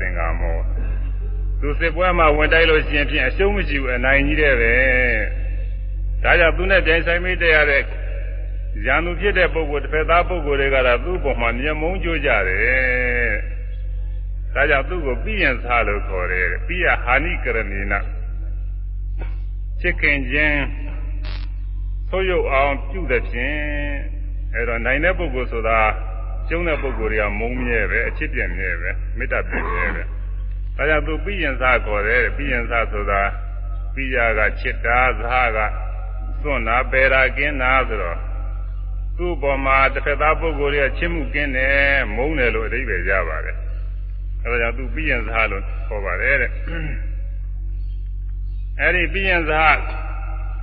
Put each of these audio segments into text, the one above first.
သင်္ကာမောသူစစ်ပွဲမှာဝင်တိုက်လို့ရှိရင်ဖြင့်အရှုံးမရှိဘူးအနိုင်ကြီးတဲ့ပဲဒါကြောင့်သူနဲ့တိုင်ဆိုင်မိတဲ့ရတဲ့ရန်သူဖြစ်တဲ့ပုဂ္ဂိုလ်တစ်ဖက်သားပုဂ္ဂိုလ်တွေကတော့သူ့ပုံမှာမျက်မုံးကြိုးကြတယ်ဒါကြောင့်သူ့ကိုပြည့်ရင်စားလို့ခေါ်တယ်ပြည့်ရဟာနိကရဏီနာချစ်ခင်ခြင်းဆိုးရုပ်အောင်ပြုတဲ့ဖြင့်အဲတော့နိုင်တဲ့ပုဂ္ဂိုလ်ဆိုတာ ကျုံးတဲ့ပုဂ္ဂိုလ်တွေကမုန်းမြဲပဲအချစ်ပြည့်မြဲပဲမေတ္တာပြည့်မြဲပဲဒါကြောင့်သူပြည့်ရင်စားခေါ်တယ်ပြည့်ရင်စားဆိုတာပြည့်ရကချစ်တာဇာကသွန့်တာပေရာကင်းတာဆိုတော့သူ့ပေါ်မှာတစ်ဖက်သားပုဂ္ဂိုလ်ရဲ့ချစ်မှုကင်းတယ်မုန်းတယ်လို့အဓိပ္ပာယ်ရပါတယ်အဲဒါကြောင့်သူပြည့်ရင်စားလို့ခေါ်ပါတယ်တဲ့အဲဒီပြည့်ရင်စား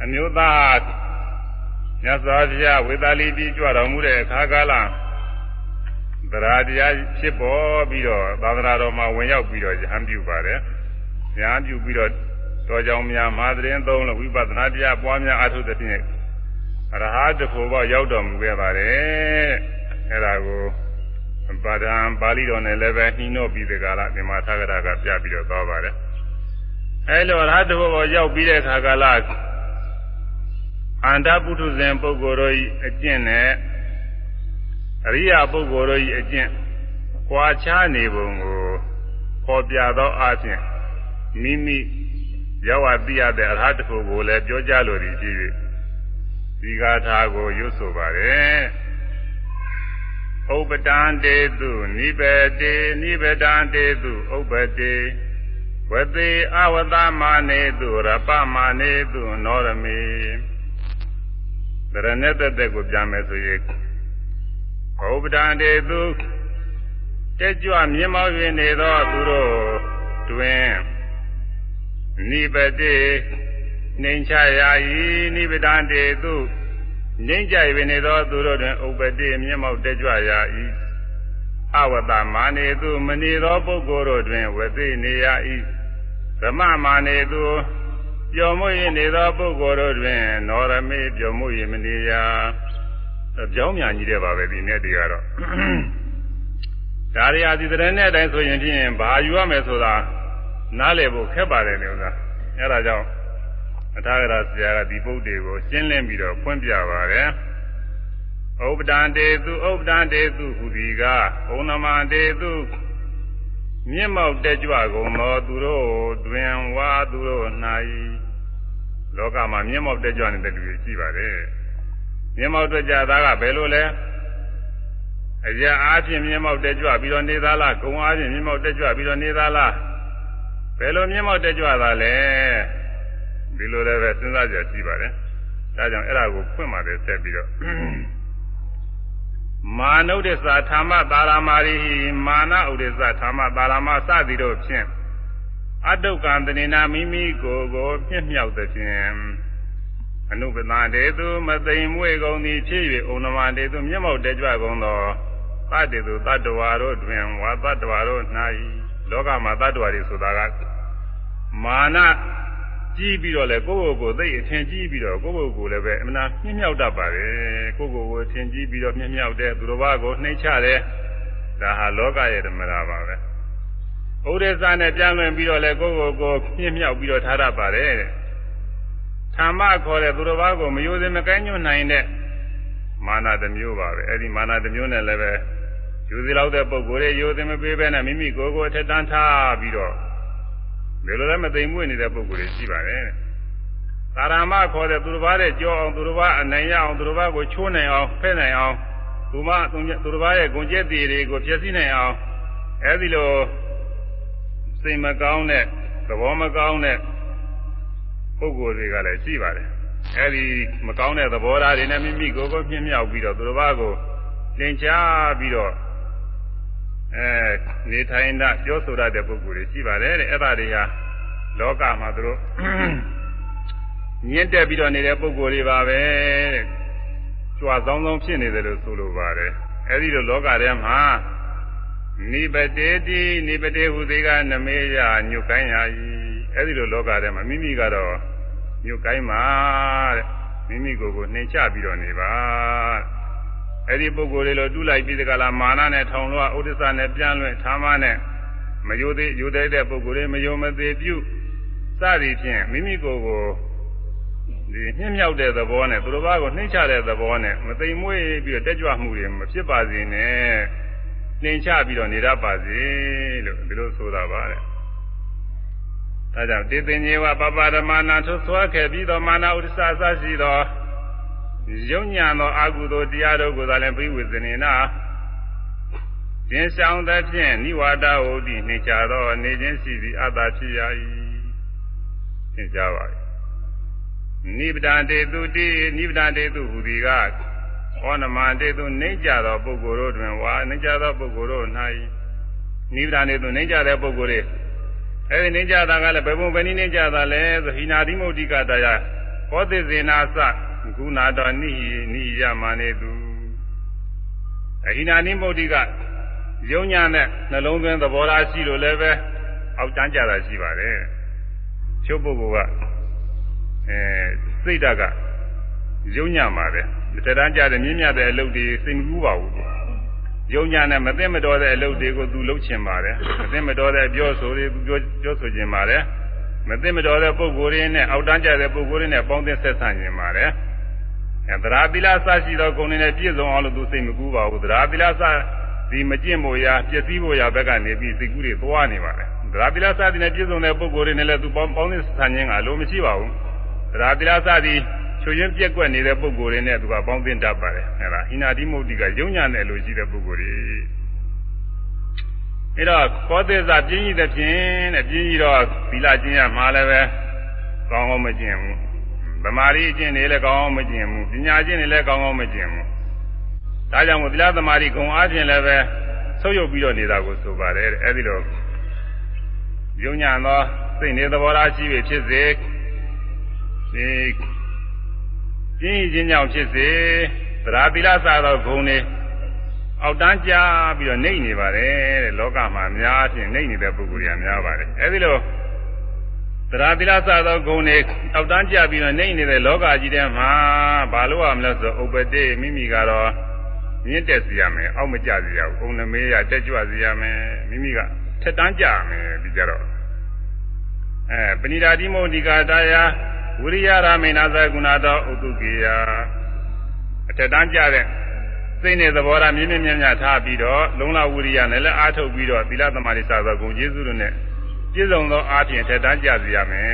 အမျိုးသားမြတ်စွာဘုရားဝေသာလီပြည်ကြွတော်မူတဲ့အခါကာလ သရာတရားဖြစ်ပေါ်ပြီးတော့သာသနာတော်မှာဝင်ရောက်ပြီးတော့ယဟန်ပြုပါတယ်ယဟန်ပြုပြီးတော့တော်ကြောင်များမာသရင်သုံးလို့ဝိပဿနာတရားပွားများအထုသဖြင့်ရဟတဖို့ဘောရောက်တော်မူခဲ့ပါတယ်အဲဒါကိုပါဒံပါဠိတော်နဲ့လည်းပဲနှီးနှောပြီးဒီကလာဒီမှာသက္ကရာကပြပြီးတော့သွားပါတယ်အဲလိုရဟတဖို့ဘောရောက်ပြီးတဲ့အခါကာလအန္တပုထုဇဉ်ပုဂ္ဂိုလ်တို့၏အကျင့်နဲ့ အရိယာပုဂ္ဂိုလ်တို့၏အကျင့်ကွာခြားနေပုံကိုပေါ်ပြသောအခြင်းမိမိရောက်အပ်သိရတဲ့အရဟတဖို့ကိုလည်းပြောကြလိုသည်ဖြစ်၍ဒီဂါထာကိုရွတ်ဆိုပါတယ်ဥပတံတေတုနိဗ္ဗတေနိဗ္ဗတံတေတုဥပတေဝတိအဝတမာနေတုရပမာနေတုနောရမေတရဏတသက်ကိုပြန်မယ်ဆိုရင် ဥပဒံတေသူတက်ကြွမြင်မော၍နေသောသူတို့တွင်နိဗ္ဗတေနှိမ်ချရာ၏နိဗ္ဗတံတေသူငိမ့်ကြ၍နေသောသူတို့တွင်ဥပတိမြင်မောတက်ကြွရာ၏အဝတမာနေသူမနေသောပုဂ္ဂိုလ်တို့တွင်ဝသိနေရ၏ဓမ္မမာနေသူပျော်မွေ့နေသောပုဂ္ဂိုလ်တို့တွင် နောရမေပျော်မွေ့မနေရ ပြောင်းမြန်ကြီးတဲ့ပါပဲဒီနေ့တည်းကတော့ဒါရီယာဒီတဲ့နဲ့တိုင်းဆိုရင်ဖြင့်ဘာယူရမယ်ဆိုတာနားလည်ဖို့ခက်ပါတယ်လေဥစ္စာအဲဒါကြောင့်အထာဂရဆရာကဒီပုဒ်တွေကိုရှင်းလင်းပြီးတော့ဖွင့်ပြပါတယ်ဥပဒံတေသူဥပဒံတေသူဟူဒီကဘုံနမတေသူမြင့်မောက်တက်ကြွကုန်သောသူတို့တွင်ဝါသူတို့၌လောကမှာမျက်မှောက်တက်ကြွနေတဲ့လူတွေရှိပါတယ် မျက်မှောက်တက်ကြတာကဘယ်လိုလဲအရာအားဖြင့်မျက်မှောက်တက်ကြွပြီးတော့နေသားလားဂုံအားဖြင့်မျက်မှောက်တက်ကြွပြီးတော့နေသားလားဘယ်လိုမျက်မှောက်တက်ကြွတာလဲဒီလိုလည်းပဲစဉ်းစားကြရှိပါတယ်ဒါကြောင့်အဲ့ဒါကိုဖွင့်ပါတယ်ဆက်ပြီးတော့မာနုဒ္ဒသธမ္မတာရမာရိဟိမာနဥဒ္ဒသธမ္မတာရမစသည်တို့ဖြင့်အတုကံတဏိနာမိမိကိုယ်ကိုပြည့်မြောက်သဖြင့် အနုပဒတေသူမသိမ်မွေကုန်သည်ဖြစ်၍ဩနမတေသူမျက်မှောက်တကြွကုန်သောသတ္တေသူတတ္တဝါတို့တွင်ဝါတတ္တဝါတို့၌လောကမှာတတ္တဝါတွေဆိုတာကမာနကြီးပြီးတော့လေကိုယ့်ကိုယ်ကိုသိအထင်ကြီးပြီးတော့ကိုယ့်ကိုယ်ကိုလည်းပဲအမှန်မြင့်မြောက်တတ်ပါတယ်ကိုယ့်ကိုယ်ကိုအထင်ကြီးပြီးတော့မြင့်မြောက်တဲ့သူတော်ဘာကိုနှိမ့်ချတယ်ဒါဟာလောကရဲ့ဓမ္မတာပါပဲဥဒိစ္စနဲ့ပြန်လွင်ပြီးတော့လေကိုယ့်ကိုယ်ကိုပြင်းမြောက်ပြီးတော့ထားရပါတယ်တဲ့။ ဓမ္မခေါ်တဲ့သူတော်ဘာကိုမယိုစင်မကဲညွတ်နိုင်တဲ့မာနတစ်မျိုးပါပဲ။အဲဒီမာနတစ်မျိုးနဲ့လည်းပဲယူစီလောက်တဲ့ပုံကိုယ်ရဲ့ယိုစင်မပေးဘဲနဲ့မိမိကိုယ်ကိုအထက်တန်းထားပြီးတော့ဘယ်လိုလဲမသိမ်မွေ့နေတဲ့ပုံကိုယ်တွေရှိပါတယ်။သာရမခေါ်တဲ့သူတော်ဘာတဲ့ကြောအောင်သူတော်ဘာအနိုင်ရအောင်သူတော်ဘာကိုချိုးနိုင်အောင်ဖဲ့နိုင်အောင်သူမသူတော်ဘာရဲ့ဂုံကျက်တည်တွေကိုဖျက်ဆီးနိုင်အောင်အဲဒီလိုစိတ်မကောင်းတဲ့သဘောမကောင်းတဲ့ ပုဂ္ဂိုလ်တွေကလည်းရှိပါတယ်အဲဒီမကောင်းတဲ့သဘောထားတွေနဲ့မိမိကိုယ်ကိုပြင်းမြောက်ပြီးတော့သူတစ်ပါးကိုသင်ကြားပြီးတော့အဲနေထိုင်တာပြောဆိုရတဲ့ပုဂ္ဂိုလ်တွေရှိပါတယ်တဲ့အဲ့ဒါတွေဟာလောကမှာသူတို့ညှင့်တက်ပြီးတော့နေတဲ့ပုဂ္ဂိုလ်တွေပါပဲတဲ့ကြွားဆောင်ဆောင်ဖြစ်နေတယ်လို့ဆိုလိုပါတယ်အဲဒီလိုလောကထဲမှာနိပတေတိနိပတေဟုသေးကနမေယညုတ်ကိုင်းရာဤ အဲ့ဒီလိုလောကထဲမှာမိမိကတော့ညုတ်ကိုင်းပါတဲ့မိမိကိုယ်ကိုနှိမ်ချပြီးတော့နေပါအဲ့ဒီပုဂ္ဂိုလ်တွေလိုတူးလိုက်ပြီးတကလားမာနနဲ့ထောင်လွှာဥဒ္ဒစနဲ့ပြန်လွှင့်ဌာမနဲ့မယိုသေးယိုသေးတဲ့ပုဂ္ဂိုလ်တွေမယုံမသေးပြုစသည်ဖြင့်မိမိကိုယ်ကိုဒီညှင်းမြောက်တဲ့သဘောနဲ့သူတော်ဘာကိုနှိမ့်ချတဲ့သဘောနဲ့မသိမ်မွေ့ပြီးတော့တက်ကြွမှုတွေမဖြစ်ပါစေနဲ့နှိမ်ချပြီးတော့နေရပါစေလို့ဒီလိုဆိုတာပါတဲ့ ဒါကြောင့်တေသင်္ညေဝပပဓမ္မနာထုဆွားခဲ့ပြီးတော့မာနဥဒ္ဒစအစရှိသောယုံညာသောအာဟုသောတရားတို့ကိုသာလည်းပြိဝေဇနေနာကျင်းဆောင်သဖြင့်နိဝါဒဟုတိနှိကြသော နေခြင်းရှိသည်အတ္တဖြစ်ရ၏သင်ကြပါ၏နိဗ္ဗာန်တေတုတိနိဗ္ဗာန်တေတုဟူသည်ကဩနမတေတုနှိကြသောပုဂ္ဂိုလ်တို့တွင်ဝါနှိကြသောပုဂ္ဂိုလ်တို့၌နိဗ္ဗာန်တေတုနှိကြတဲ့ပုဂ္ဂိုလ်တွေ အဲဒီနှိကြတာကလည်းဘယ်ပုံပဲနည်းနှိကြတာလဲဆိုဟိနာတိမုတ်တိကတရားဘောဓိဇေနာသကုဏတော်နိနိယမနေသူအဟိနာနိမုတ်တိကယုံညာနဲ့နှလုံးသွင်းသဘောထားရှိလို့လည်းပဲအောက်တန်းကြတာရှိပါတယ်ချုပ်ပုဂ္ဂိုလ်ကအဲစိတ်ဓာတ်ကယုံညာပါတယ်တတန်းကြတဲ့မြင့်မြတ်တဲ့အလုပ်တွေစိတ်မကူးပါဘူး ယုံညာနဲ့မသိမတော်တဲ့အလုပ်တွေကိုသူလုပ်ချင်ပါတယ်မသိမတော်တဲ့ပြောဆိုတွေသူပြောပြောဆိုချင်ပါတယ်မသိမတော်တဲ့ပုံကိုယ်ရင်းနဲ့အောက်တန်းကြတဲ့ပုံကိုယ်ရင်းနဲ့ပေါင်းသင်းဆက်ဆံချင်ပါတယ်အဲသရာပိလာစရှိသောဂုဏ်တွေနဲ့ပြည့်စုံအောင်လို့သူစိတ်မကူးပါဘူးသရာပိလာစဒီမကျင့်ဖို့ရာပျက်စီးဖို့ရာဘက်ကနေပြီးစိတ်ကူးတွေသွားနေပါတယ်သရာပိလာစသည်နဲ့ပြည့်စုံတဲ့ပုံကိုယ်ရင်းနဲ့လည်းသူပေါင်းပေါင်းသင်းဆက်ဆံခြင်းကအလိုမရှိပါဘူးသရာပိလာစသည် ချွေရင်းပြက်ကွက်နေတဲ့ပုံကိုယ်တွေနဲ့သူကပေါင်းသင်းတတ်ပါတယ်အဲဒါဟိနာတိမုတ်တိကယုံညာတဲ့လိုရှိတဲ့ပုံကိုယ်တွေအဲတော့ကောသစ္စာပြင်းကြီးတဲ့ဖြင့်တဲ့ပြင်းကြီးတော့သီလကျင့်ရမှာလည်းပဲကောင်းကောင်းမကျင့်ဘူးဗမာရီအကျင့်တွေလည်းကောင်းကောင်းမကျင့်ဘူးပညာကျင့်တွေလည်းကောင်းကောင်းမကျင့်ဘူးဒါကြောင့်မို့သီလသမာဓိဂုံအားဖြင့်လည်းပဲဆုပ်ယုပ်ပြီးတော့နေတာကိုဆိုပါတယ်တဲ့အဲဒီလိုယုံညာသောစိတ်နေသဘောထားရှိပြီဖြစ်စေဒီ ပြင်းချင်းကြောင့်ဖြစ်စေသရာတိလစသောဂုံတွေအောက်တန်းကြပြီးတော့နှိမ့်နေပါတယ်တဲ့လောကမှာအများအပြားနှိမ့်နေတဲ့ပုဂ္ဂိုလ်တွေကများပါတယ်အဲဒီလိုသရာတိလစသောဂုံတွေအောက်တန်းကြပြီးတော့နှိမ့်နေတဲ့လောကကြီးထဲမှာဘာလို့ရမလဲဆိုဥပတိမိမိကတော့မြင့်တက်စီရမယ်အောက်မကျစီရဘူးအုံနမေးရတက်ကြွစီရမယ်မိမိကထက်တန်းကြမယ်ပြီးကြတော့အဲပဏိဓာတိမောဒီကာတရား ဝိရိယရာမေနာသကုဏတော်ဥတုကေယအထက်တန်းကြတဲ့စိတ်နဲ့သဘောထားမြင့်မြင့်မြတ်မြတ်ထားပြီးတော့လုံလဝိရိယနဲ့လည်းအားထုတ်ပြီးတော့သီလသမာဓိစသောဂုဏ်ကျေးဇူးတို့နဲ့ပြည့်စုံသောအားဖြင့်ထက်တန်းကြစီရမယ်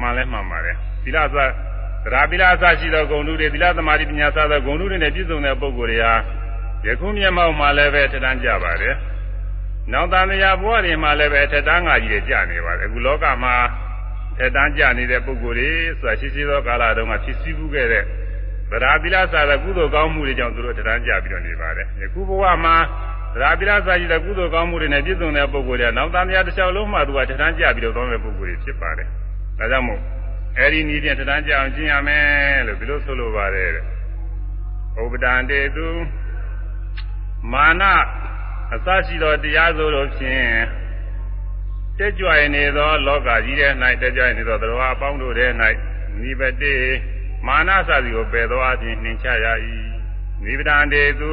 မှန်လဲမှန်ပါတယ်သီလသရာပိလာအစရှိသောဂုဏ်တို့တွေသီလသမာဓိပညာစသောဂုဏ်တို့တွေနဲ့ပြည့်စုံတဲ့ပုဂ္ဂိုလ်တွေဟာယခုမျက်မှောက်မှာလည်းပဲထက်တန်းကြပါတယ်နောက်တန်မြာဘဝတွေမှာလည်းပဲထက်တန်းငါကြီးတွေကြာနေပါတယ်အခုလောကမှာ ထက်တန်းကြနေတဲ့ပုဂ္ဂိုလ်တွေဆိုတာရှိရှိသောကာလတုန်းကဖြစ်စည်းမှုခဲ့တဲ့ဗရာပိလစာတဲ့ကုသိုလ်ကောင်းမှုတွေကြောင့်သူတို့ထက်တန်းကြပြီးတော့နေပါတယ်ယခုဘဝမှာဗရာပိလစာကြီးတဲ့ကုသိုလ်ကောင်းမှုတွေနဲ့ပြည့်စုံတဲ့ပုဂ္ဂိုလ်တွေနောက်တန်မြာတစ်လျှောက်လုံးမှသူကထက်တန်းကြပြီးတော့သွားတဲ့ပုဂ္ဂိုလ်တွေဖြစ်ပါတယ်ဒါကြောင့်မို့အဲဒီနည်းဖြင့်ထက်တန်းကြအောင်ကျင့်ရမယ်လို့ဒီလိုဆိုလိုပါတယ်တဲ့ဥပဒံတေသူမာနအစရှိသောတရားစိုးတို့ဖြင့် တက်ကြွနေသောလောကကြီးထဲ၌တက်ကြွနေသောတရားအပေါင်းတို့ထဲ၌နိဗ္ဗတေမာနစသည်ကိုပယ်သောအခြင်းနှင်ချရ၏နိဗ္ဗာန်တေသူ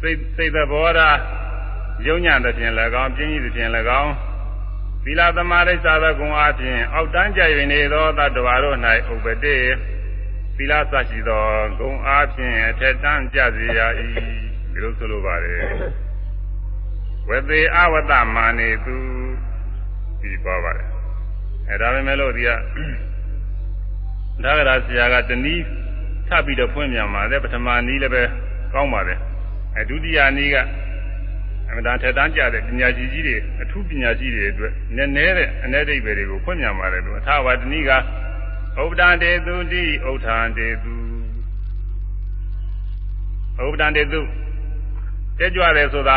စိတ်စိတ်သဘောထားယုံညံ့တဲ့ဖြင့်၎င်းပြင်းကြီးတဲ့ဖြင့်၎င်းသီလသမာဓိစာသောဂုဏ်အားဖြင့်အောက်တန်းကြ၍နေသောတတ္တဝါတို့၌ဥပတေသီလသရှိသောဂုဏ်အားဖြင့်အထက်တန်းကြစေရ၏ဒီလိုဆိုလိုပါတယ် ဝသေအဝတမာနေသူပြီးပါပါတယ်အဲဒါပဲမဲ့လို့ဒီကဒါကရာဆရာကတနည်းထပ်ပြီးတော့ဖွင့်ပြန်ပါတယ်ပထမနည်းလည်းပဲကောင်းပါတယ်အဲဒုတိယနည်းကအမှန်တန်ထက်တန်းကြတဲ့ပညာရှိကြီးတွေအထူးပညာရှိတွေအတွက်နည်းနည်းတဲ့အ내ဒိဗေတွေကိုဖွင့်ပြန်ပါတယ်လို့အထာဝတနည်းကဥပဒံတေသူတိဥထာံတေသူဥပဒံတေသူတက်ကြွတယ်ဆိုတာ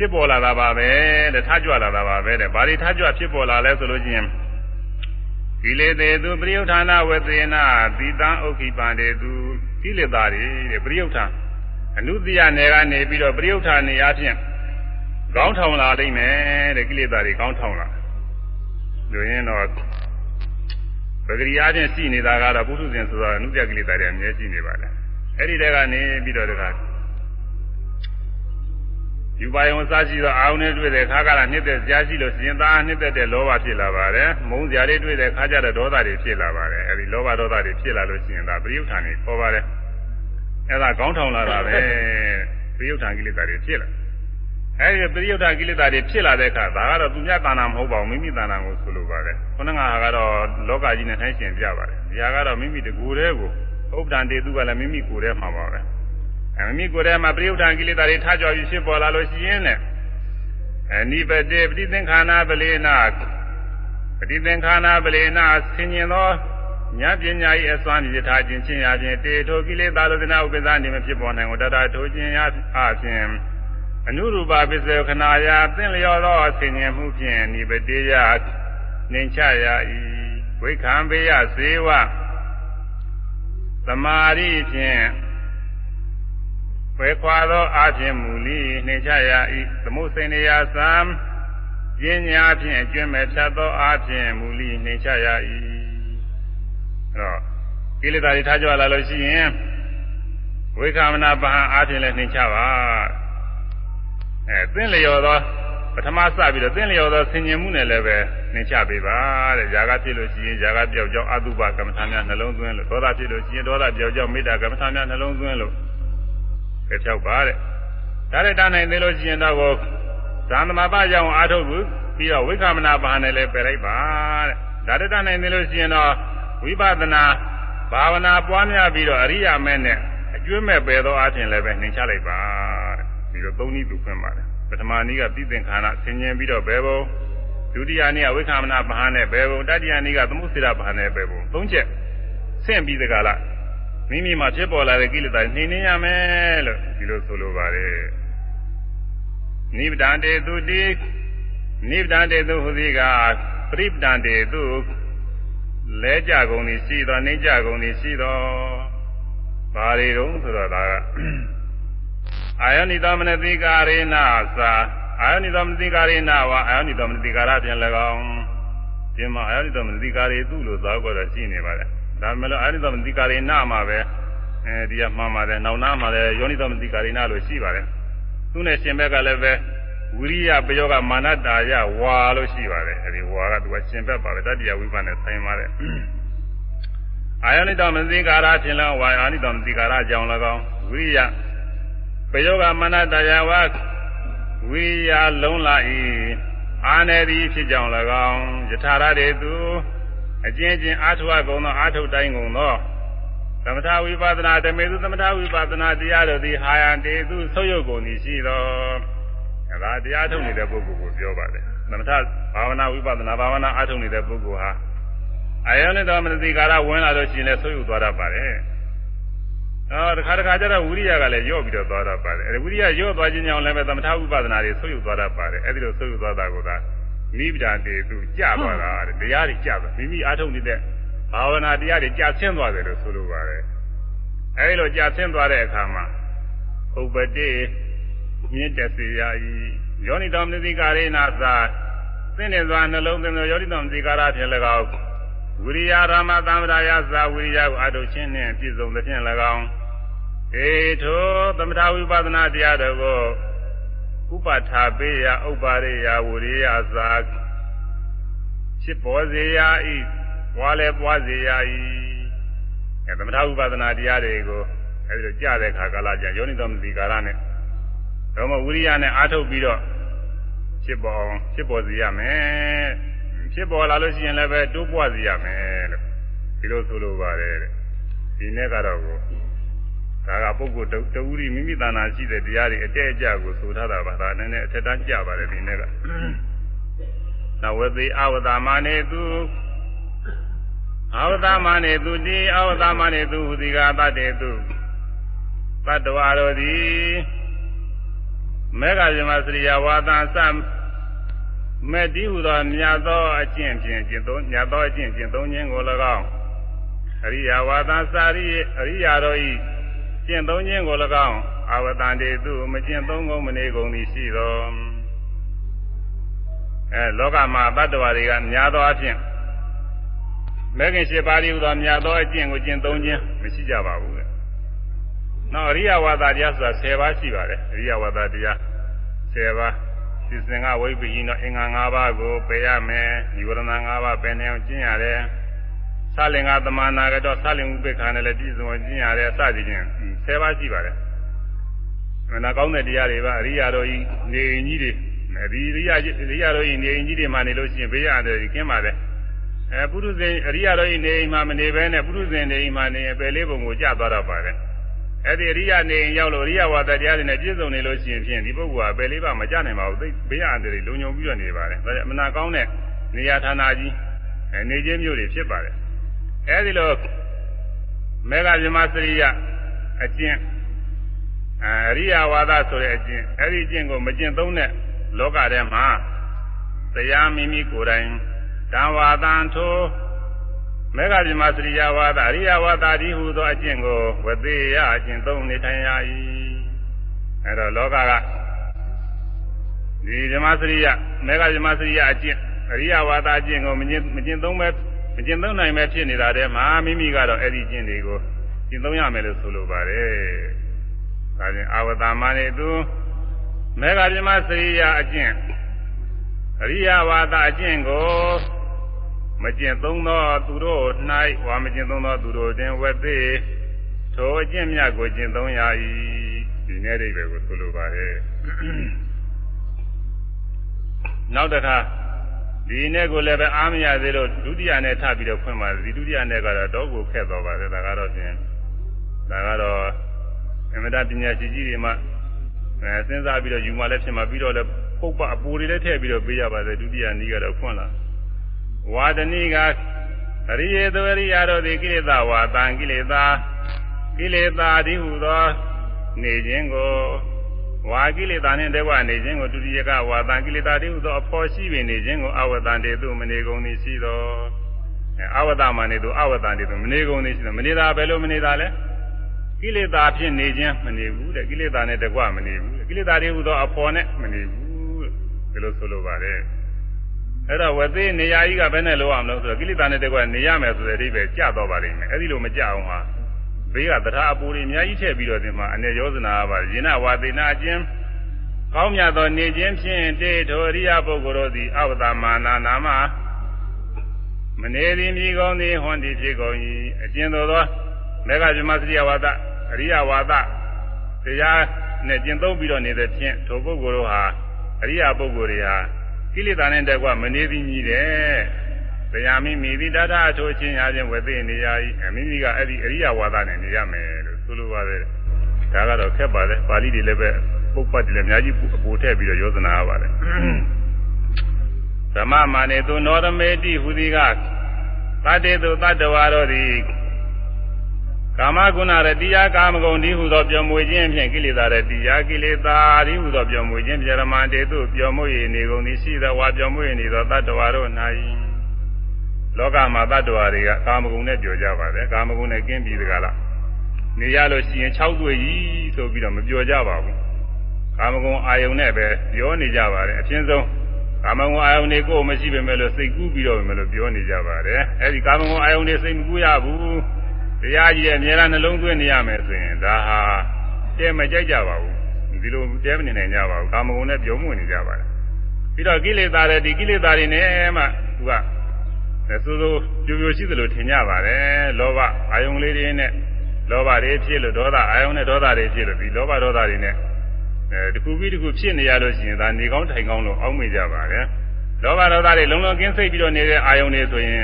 ဖြစ်ပေါ်လာတာပါပဲတဲ့ထားကြွလာတာပါပဲတဲ့ဘာတွေထားကြွဖြစ်ပေါ်လာလဲဆိုလို့ချင်းကိလေသေသူပရိယုဌာနဝေသေနာသီတံဥက္ခိပန္တေသူကိလေသာတွေတဲ့ပရိယုဌာအနုတ္တိယနယ်ကနေပြီးတော့ပရိယုဌာနေအချင်းကောင်းထောင်လာလိမ့်မယ်တဲ့ကိလေသာတွေကောင်းထောင်လာလူရင်းတော့ပဂရိယာချင်းရှိနေတာကတော့ပုထုဇဉ်ဆိုတာအနုတ္တိယကိလေသာတွေအမြဲရှိနေပါတယ်အဲ့ဒီတဲကနေပြီးတော့တခါ ယူပါယုံစားရှိသောအာယုန်နဲ့တွေ့တဲ့ခါကလာနှစ်သက်ကြားရှိလို့ရှင်သားနှစ်သက်တဲ့လောဘဖြစ်လာပါတယ်မုန်းစရာတွေတွေ့တဲ့ခါကျတဲ့ဒေါသတွေဖြစ်လာပါတယ်အဲဒီလောဘဒေါသတွေဖြစ်လာလို့ရှိရင်ဒါပရိယုဌာန်ကိုခေါ်ပါတယ်အဲဒါကောင်းထောင်လာတာပဲပရိယုဌာန်ကိလေသာတွေဖြစ်လာအဲဒီပရိယုဌာန်ကိလေသာတွေဖြစ်လာတဲ့အခါဒါကတော့သူများတဏ္ဍာမဟုတ်ပါဘူးမိမိတဏ္ဍာကိုဆိုလိုပါတယ်ခုနကကတော့လောကကြီးနဲ့ထိုင်းရှင်ပြပါတယ်ဒီဟာကတော့မိမိတကူတည်းကိုဥပဒံတေသူကလည်းမိမိကိုယ်တည်းမှာပါပဲ မိမိကိုယ်ထဲမှာပရိယုဌာန်ကိလေသာတွေထကြွပြီးဖြစ်ပေါ်လာလို့ရှိရင်လည်းအနိပတေပฏิသင်္ခါနာပလေနာပฏิသင်္ခါနာပလေနာဆင်ញင်သောဉာဏ်ပညာ၏အစွမ်းမြစ်ထားခြင်းချင်းရာဖြင့်တေထိုကိလေသာလိုသနာဥပ္ပဇာနေမဖြစ်ပေါ်နိုင်ကိုတတထိုခြင်းရာအဖြင့်အနုရူပပစ္စယခဏယာသင်လျော်သောဆင်ញင်မှုဖြင့်နိပတေယနှင်ချရာ၏ဝိခံပေယစေဝသမာရိဖြင့်ဝေ ခွာသောအာဖြင့်မူလိနှိမ့်ချရ၏သမုစိန်ရာသံပညာဖြင့်ကျွမ်းမဲ့ဖြတ်သောအာဖြင့်မူလိနှိမ့်ချရ၏အဲ့တော့ကိလေသာတွေထားကြလာလို့ရှိရင်ဝိကမနာပဟံအာဖြင့်လည်းနှိမ့်ချပါအဲသင်လျော်သောပထမစပြီးတော့သင်လျော်သောဆင်ញင်မှုနဲ့လည်းပဲနှိမ့်ချပေးပါတဲ့ຢာကဖြစ်လို့ရှိရင်ຢာကပြောက်ကြောက်အတုပကမ္မထာများနှလုံးသွင်းလို့ဒေါသဖြစ်လို့ရှိရင်ဒေါသပြောက်ကြောက်မေတ္တာကမ္မထာများနှလုံးသွင်းလို့ ပဲဖြောက်ပါတဲ့ဒါနဲ့တာနိုင်သေးလို့ရှိရင်တော့ဇာသမပကြောင့်အာထုတ်ဘူးပြီးတော့ဝိက္ခမနာဘာနဲ့လည်းပယ်လိုက်ပါတဲ့ဒါနဲ့တာနိုင်သေးလို့ရှိရင်တော့ဝိပဿနာဘာဝနာပွားများပြီးတော့အရိယာမဲနဲ့အကျွမ်းမဲ့ပယ်သောအခြင်းလည်းပဲနှင်ချလိုက်ပါတဲ့ပြီးတော့သုံးနည်းသူဖွင့်ပါတယ်ပထမနည်းကပြိသင်္ခါရဆင်ញင်ပြီးတော့ဘယ်ဘုံဒုတိယနည်းကဝိက္ခမနာဘာနဲ့ဘယ်ဘုံတတိယနည်းကသမှုစေရဘာနဲ့ဘယ်ဘုံသုံးချက်ဆင့်ပြီးတကလား မိမိမှာဖြစ်ပေါ်လာတဲ့ကိလေသာနှိမ်နှင်းရမယ်လို့ဒီလိုဆိုလိုပါတယ်နိဗ္ဗာန်တေသူတိနိဗ္ဗာန်တေသူဟူသည်ကပရိပဒံတေသူလဲကြကုန်သည်ရှိသောနှိမ့်ကြကုန်သည်ရှိသောဘာတွေတုံးဆိုတော့ဒါကအာယနိသမနတိကာရေနသာအာယနိသမနတိကာရေနဝအာယနိသမနတိကာရဖြင့်၎င်းဒီမှာအာယနိသမနတိကာရေသူလို့သာကတော့ရှိနေပါတယ် ဒါမှမဟုတ်အာရိသမတိကာရိနာမှာပဲအဲဒီကမှန်ပါတယ်နောက်နာမှာလည်းယောနိသမတိကာရိနာလို့ရှိပါတယ်သူနဲ့ရှင်ဘက်ကလည်းပဲဝိရိယပယောကမာနတာယဝါလို့ရှိပါတယ်အဲဒီဝါကသူကရှင်ဘက်ပါပဲတတိယဝိပဿနာဆိုင်ပါတယ်အာယောနိသမတိကာရဖြင့်လည်းဝါယာနိသမတိကာရကြောင့်လည်းကောင်းဝိရိယပယောကမာနတာယဝါဝိရိယလုံးလာ၏အာနေသည်ဖြစ်ကြောင့်လည်းကောင်းယထာရတေသူ အကျဉ်းချင်းအာထုဝကုံသောအာထုတိုင်းကုံသောသမထဝိပဿနာဓမေသူသမထဝိပဿနာတရားတို့သည်ဟာယံတေသူဆုပ်ယုတ်ကုန်သည်ရှိသောအဲဒါတရားထုတ်နေတဲ့ပုဂ္ဂိုလ်ကိုပြောပါတယ်သမထဘာဝနာဝိပဿနာဘာဝနာအာထုတ်နေတဲ့ပုဂ္ဂိုလ်ဟာအာယုန်နဲ့တော်မသိကာရဝင်လာလို့ရှိရင်လည်းဆုပ်ယုတ်သွားတတ်ပါတယ်အော်တခါတခါကျတော့ဝိရိယကလည်းယော့ပြီးတော့သွားတတ်ပါတယ်အဲဝိရိယယော့သွားခြင်းကြောင့်လည်းပဲသမထဝိပဿနာတွေဆုပ်ယုတ်သွားတတ်ပါတယ်အဲဒီလိုဆုပ်ယုတ်သွားတာကို သာမိဗ္ဗာတေသူကြသွားတာတဲ့တရားတွေကြသွားမိမိအားထုတ်နေတဲ့ဘာဝနာတရားတွေကြာဆင်းသွားတယ်လို့ဆိုလိုပါတယ်အဲဒီလိုကြာဆင်းသွားတဲ့အခါမှာဥပတိမြင့်တက်စေရ၏ယောနိတော်မနိကာရေနာသာသိနေစွာနှလုံးသွင်းသောယောနိတော်မနိကာရဖြင့်၎င်းဝိရိယရမသံဗရာယသာဝိရိယကိုအားထုတ်ခြင်းနှင့်ပြည့်စုံသဖြင့်၎င်းဧထိုသမထဝိပဿနာတရားတော်ကို ဥပထာပေယဥပါရိယဝရိယသာဖြစ်ပေါ်စေရ၏ပွားလဲပွားစေရ၏အဲသမထဥပဒနာတရားတွေကိုအဲဒီလိုကြားတဲ့အခါကာလကျယောနိတော်မသိကာရနဲ့တော့မဝိရိယနဲ့အားထုတ်ပြီးတော့ဖြစ်ပေါ်အောင်ဖြစ်ပေါ်စေရမယ်ဖြစ်ပေါ်လာလို့ရှိရင်လည်းပဲတိုးပွားစေရမယ်လို့ဒီလိုဆိုလိုပါတယ်တဲ့ဒီနေ့ကတော့ ဒါကပုဂ္ဂိုလ်တူရီမိမိတဏ္ဍာရှိတဲ့တရားတွေအတဲအကျကိုဆိုထားတာပါဒါနည်းနည်းအထက်တန်းကြပါတယ်ဒီနေ့ကနဝတိအဝတာမနေသူအဝတာမနေသူတိအဝတာမနေသူဟူဒီကတတ်တေသူတတ္တဝါတို့သည်မေဃဇမစရိယဝါသံသမေတိဟုသောမြတ်သောအကျင့်ဖြင့်ကျင့်သုံးမြတ်သောအကျင့်ကျင့်သုံးခြင်းကို၎င်းအရိယဝါသံစာရိအရိယာတို့၏ ကျင့်သုံးခြင်းကို၎င်းအာဝတန်တေသူမကျင့်သုံးကုန်မနေကုန်သည်ရှိသောအဲလောကမှာတ attva တွေကများသောအားဖြင့်မဲခင်ရှိပါးရီဟူသောများသောအကျင့်ကိုကျင့်သုံးခြင်းမရှိကြပါဘူးလေ။နောက်အရိယဝါဒတရားဆိုတာ10ပါးရှိပါတယ်အရိယဝါဒတရား10ပါးသစ္စင်္ဂဝိပ္ပိနောအင်္ဂါ၅ပါးကိုပယ်ရမယ်ဒီဝရဏ၅ပါးပယ်နေအောင်ကျင့်ရတယ်သ လင်္ကာသမာနာကတော့သလင်ဥပိ္ပခာနဲ့လည်းပြည့်စုံကျင့်ရတယ်အစသည်ဖြင့်10ပါးရှိပါတယ်မနာကောင်းတဲ့တရားတွေပါအရိယာတို့ဤနေရင်ကြီးတွေဒီအရိယာအရိယာတို့ဤနေရင်ကြီးတွေမှနေလို့ရှိရင်ဘေးရတယ်ကင်းပါတယ်အဲပုရုဇဉ်အရိယာတို့ဤနေရင်မှမနေဘဲနဲ့ပုရုဇဉ်နေရင်မှနေပယ်လေးပုံကိုကြာသွားတော့ပါတယ်အဲ့ဒီအရိယာနေရင်ရောက်လို့အရိယာဝါဒတရားတွေနဲ့ပြည့်စုံနေလို့ရှိရင်ဖြင့်ဒီပုဂ္ဂိုလ်ကပယ်လေးပါမကြနိုင်ပါဘူးသိဘေးရတယ်လုံုံပြီးတော့နေပါတယ်ဒါကြောင့်မနာကောင်းတဲ့နေရာဌာနကြီးနေခြင်းမျိုးတွေဖြစ်ပါတယ် အဲ့ဒီလိုမေဃဇမစရိယအကျင့်အရိယဝါဒဆိုတဲ့အကျင့်အဲ့ဒီအကျင့်ကိုမကျင့်သုံးတဲ့လောကထဲမှာတရားမိမိကိုယ်တိုင်တံဝါဒံထိုမေဃဇမစရိယဝါဒအရိယဝါဒဒီဟူသောအကျင့်ကိုဝသေးရအကျင့်သုံးနေထိုင်ရ၏အဲ့တော့လောကကဒီဇမစရိယမေဃဇမစရိယအကျင့်အရိယဝါဒအကျင့်ကိုမကျင့်မကျင့်သုံးမဲ့မ ကျင့်သုံးနိုင်မဲ့ဖြစ်နေတာတည်းမှာမိမိကတော့အဲ့ဒီကျင့်တွေကိုကျင့်သုံးရမယ်လို့ဆိုလိုပါတယ်။ဒါချင်းအာဝတာမနေသူမေဃပြမစရိယအကျင့်အရိယဝါဒအကျင့်ကိုမကျင့်သုံးသောသူတို့၌ဝါမကျင့်သုံးသောသူတို့တွင်ဝက်သေးထိုအကျင့်မြတ်ကိုကျင့်သုံးရ၏ဒီနေ့အိဗယ်ကိုဆိုလိုပါတယ်။နောက်တစ်ခါ ဒီနေ့ကိုလည်းပဲအားမရသေးလို့ဒုတိယနဲ့ထပ်ပြီးတော့ဖွင့်ပါတယ်ဒီဒုတိယနဲ့ကတော့တော့ကိုခက်သွားပါတယ်ဒါကတော့ဖြင့်ဒါကတော့အမတပညာရှိကြီးတွေမှအဲစဉ်းစားပြီးတော့ယူမှလည်းဖြစ်မှာပြီးတော့လည်းပုပ္ပအပူတွေလည်းထည့်ပြီးတော့ပေးရပါတယ်ဒုတိယနည်းကတော့ဖွင့်လာဝါဒနီကအရိယေသဝရိယာတို့သည်ကိလေသာဝါတံကိလေသာကိလေသာဒီဟုသော နေခြင်းကို ဝါကိလေသာနှင့်တကွနေခြင်းကိုဒုတိယကဝါတံကိလေသာတိဟုသောအဖို့ရှိပင်နေခြင်းကိုအဝတံတေသူမနေကုန်သည်ရှိသောအဝတမနေသူအဝတံတေသူမနေကုန်သည်ရှိသောမနေတာဘယ်လိုမနေတာလဲကိလေသာဖြင့်နေခြင်းမနေဘူးတဲ့ကိလေသာနဲ့တကွမနေဘူးကိလေသာတိဟုသောအဖို့နဲ့မနေဘူးဘယ်လိုဆိုလိုပါလဲအဲ့တော့ဝသေးနေရာကြီးကဘယ်နဲ့လို့အောင်လို့ဆိုတော့ကိလေသာနဲ့တကွနေရမယ်ဆိုတဲ့အဓိပ္ပာယ်ကျတော့ပါလိမ့်မယ်အဲ့ဒီလိုမကြအောင်ဟာ ဘေးကတရားအပူတွေအများကြီးထည့်ပြီးတော့ဒီမှာအနေယောဇနာပါယေနဝါသေနာခြင်းကောင်းမြတ်သောနေခြင်းဖြင့်တေထောရိယပုဂ္ဂိုလ်တို့သည်အဝတမာနာနာမမနေသည်မြည်ကောင်းသည်ဟွန်သည်ဖြစ်ကုန်၏အကျဉ်းသောသောမေဃဇမစရိယဝါဒအရိယဝါဒတရားနဲ့ကျင့်သုံးပြီးတော့နေတဲ့ဖြင့်ထိုပုဂ္ဂိုလ်တို့ဟာအရိယပုဂ္ဂိုလ်တွေဟာကိလေသာနဲ့တကွမနေသည်မြည်တယ် တရားမိမိဒီတထအထိုးချင်းရခြင်းဝေသိနေရ၏အမိမိကအဲ့ဒီအရိယဝါဒနဲ့နေရမယ်လို့ဆိုလိုပါတယ်ဒါကတော့ခက်ပါတယ်ပါဠိတွေလည်းပဲပုပ္ပတ်တွေလည်းအများကြီးအပူထည့်ပြီးတော့ယောဇနာရပါတယ်သမမာနေသူနောရမေတိဟူသည်ကသတ္တေသူတတ္တဝါတို့သည်ကာမဂုဏရတရားကာမဂုဏ်ဒီဟုသောပြောမွေခြင်းဖြင့်ကိလေသာရတရားကိလေသာဒီဟုသောပြောမွေခြင်းပြရမတေသူပြောမွေနေကုန်သည်ရှိသောဝါပြောမွေနေသောတတ္တဝါတို့၌ လောကမှာတ attva တွေကကာမဂုဏ်နဲ့ပြောကြပါတယ်ကာမဂုဏ်နဲ့ကင်းပြီးတကလားနေရလို့ရှိရင်6တွေ့ကြီးဆိုပြီးတော့မပြောကြပါဘူးကာမဂုဏ်အာယုန်နဲ့ပဲပြောနေကြပါတယ်အချင်းဆုံးကာမဂုဏ်အာယုန်တွေကိုမရှိပေမဲ့လို့စိတ်ကူးပြီးတော့ပဲလို့ပြောနေကြပါတယ်အဲဒီကာမဂုဏ်အာယုန်တွေစိတ်မကူးရဘူးတရားကြီးရဲ့အများအားနှလုံးသွင်းနေရမယ်ဆိုရင်ဒါဟာတဲမကြိုက်ကြပါဘူးဒီလိုတဲမနေနိုင်ကြပါဘူးကာမဂုဏ်နဲ့ပြုံးမွေနေကြပါတယ်ပြီးတော့ကိလေသာတွေဒီကိလေသာတွေနဲ့မှသူက ဆိုဆိုပြိုပြိုရှိသလိုထင်ကြပါတယ်လောဘအာယုံလေးတွေနဲ့လောဘတွေဖြစ်လို့ဒေါသအာယုံနဲ့ဒေါသတွေဖြစ်လို့ဒီလောဘဒေါသတွေနဲ့အဲတခုပြီးတခုဖြစ်နေရလို့ရှိရင်ဒါနေကောင်းထိုင်ကောင်းလို့အောက်မေ့ကြပါတယ်လောဘဒေါသတွေလုံးလုံးကင်းစိတ်ပြီးတော့နေတဲ့အာယုံတွေဆိုရင်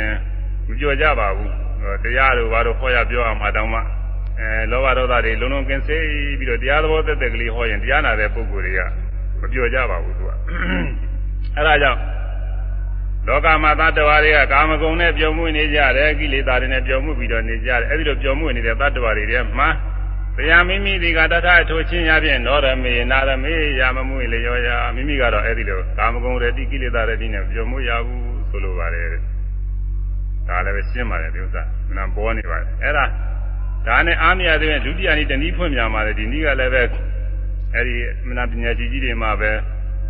မကြော်ကြပါဘူးတရားတို့ဘာလို့ဟောရပြောအောင်မှတောင်းမှအဲလောဘဒေါသတွေလုံးလုံးကင်းစိတ်ပြီးတော့တရားသဘောသက်သက်ကလေးဟောရင်တရားနာတဲ့ပုဂ္ဂိုလ်တွေကမပြောကြပါဘူးသူကအဲဒါကြောင့် လောကမှာသတ္တဝါတွေကကာမဂုဏ်နဲ့ပြုံမှုနေကြတယ်ကိလေသာတွေနဲ့ပြုံမှုပြီးတော့နေကြတယ်အဲဒီလိုပြုံမှုနေတဲ့သတ္တဝါတွေထဲမှာတရားမိမိဒီကတထထိုချင်းရဖြင့်နောရမေနာရမေယာမမှုလေရောယာမိမိကတော့အဲဒီလိုကာမဂုဏ်ရတိကိလေသာရတိနဲ့ပြုံမှုရဘူးဆိုလိုပါတယ်ဒါလည်းပဲရှင်းပါတယ်ဒီဥစ္စာနာပေါ်နေပါတယ်အဲ့ဒါဒါနဲ့အားမရသေးရင်ဒုတိယနေ့တနည်းဖွင့်ပြန်ပါတယ်ဒီနည်းကလည်းပဲအဲဒီမနာပညာရှိကြီးတွေမှာပဲ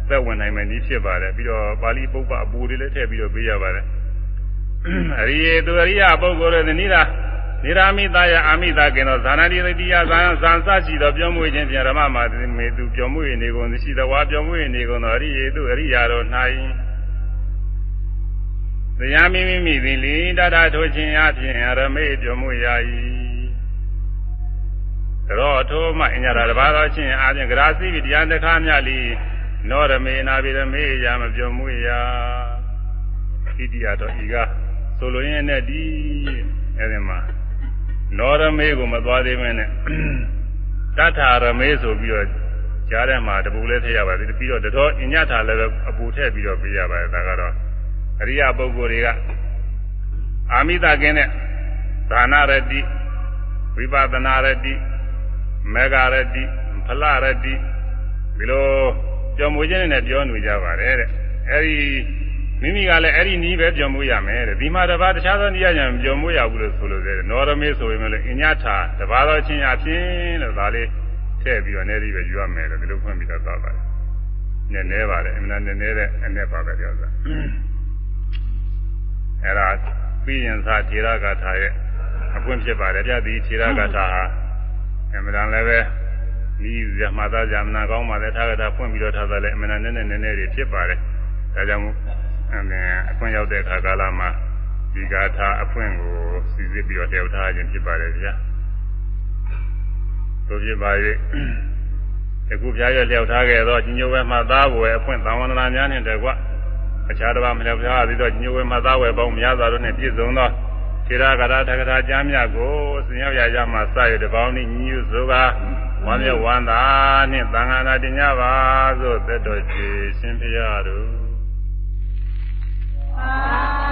သက်ဝင်နိုင်မယ်နည်းဖြစ်ပါတယ်ပြီးတော့ပါဠိပုပ္ပအပူတွေလည်းထည့်ပြီးတော့ပေးရပါတယ်အရိယေသူအရိယပုဂ္ဂိုလ်တွေဒီနည်းလားနိရာမိတာယအာမိတာကင်သောဇာနာတိတိယဇာဇန်စရှိသောပြောမှုခြင်းဖြင့်ဓမ္မမှာမေသူပြောမှုနေကုန်ရှိသောဝါပြောမှုနေကုန်သောအရိယေသူအရိယာတို့၌တရားမိမိမိသည်လီတတထိုခြင်းအပြင်ရမေပြောမှုရာ၏သောထိုမှအညာတဘာသောချင်းအပြင်ဂရာစီပြီးတရားတခါမြလီ နောရမေနာပိရမေရာမပြောမှုရာဣတိယတော်ဤကဆိုလိုရင်းနဲ့ဒီအဲဒီမှာနောရမေကိုမသွားသေးမင်းနဲ့တထာရမေဆိုပြီးတော့ကြားထဲမှာတပူလေးထည့်ရပါတယ်ပြီးတော့တတော်အညထာလည်းအပူထည့်ပြီးတော့ပြရပါတယ်ဒါကတော့အရိယပုဂ္ဂိုလ်တွေကအာမိတကင်းတဲ့ဒါနရတိဝိပဿနာရတိမေဃရတိဖလရတိဒီလို ကြော်မူခြင်းနဲ့ပြောနေကြပါတယ်တဲ့အဲဒီမိမိကလည်းအဲ့ဒီနီးပဲပြောမှုရမယ်တဲ့ဒီမှာတပါးတခြားသောနေရာညာပြောမှုရဘူးလို့ဆိုလို့သေးတယ်နောရမေဆိုရင်လည်းအညထာတပါးသောချင်းအဖြစ်လို့ဒါလေးထည့်ပြီးတော့နည်းပြီးပဲယူရမယ်လို့ဒီလိုဖွင့်ပြီးတော့သွားပါတယ်နည်းနည်းပါတယ်အမှန်နည်းနည်းတဲ့အနဲ့ပါပဲပြောတာအဲ့ဒါပြီးရင်သာထေရဂါထာရဲ့အပွင့်ဖြစ်ပါတယ်ပြသည်ထေရဂါထာဟာအမှန်တန်လည်းပဲ ဒီဇမသာဇာမနာကောင်းပါလေထာဂတာဖွင့်ပြီးတော့ထားတယ်လည်းအမှန်တန်နည်းနည်းနည်းနည်းတွေဖြစ်ပါတယ်ဒါကြောင့်အင်းအခွင့်ရောက်တဲ့အခါကာလမှာဒီဂါထာအဖွင့်ကိုစီစစ်ပြီးတော့တည်ထားခြင်းဖြစ်ပါတယ်ဗျာတို့ဖြစ်ပါ၍တခုပြားရလျှောက်ထားခဲ့သောညိုဝဲမှသားဝယ်အဖွင့်သံဝန္ဒနာများနှင့်တကွအခြားတစ်ပါးမလျှောက်ထားသေးသောညိုဝဲမှသားဝယ်ပေါင်းများစွာတို့နှင့်ပြည့်စုံသောခြေရာဂရာထကထာကျမ်းမြတ်ကိုစင်ရောက်ရကြမှာစရတပေါင်းနှင့်ညီညွတ်စွာ ဝမ်းမြောက်ဝမ်းသာနှင့်သံဃာနာတင်ကြပါသို့သက်တော်ချေရှင်ဖရာတို့သာ